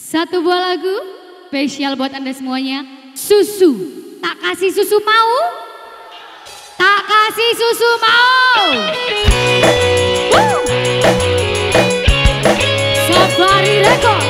Satu buah lagu spesial buat Anda semuanya. Susu. Tak kasih susu mau? Tak kasih susu mau. Woo! Safari Record.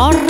mejor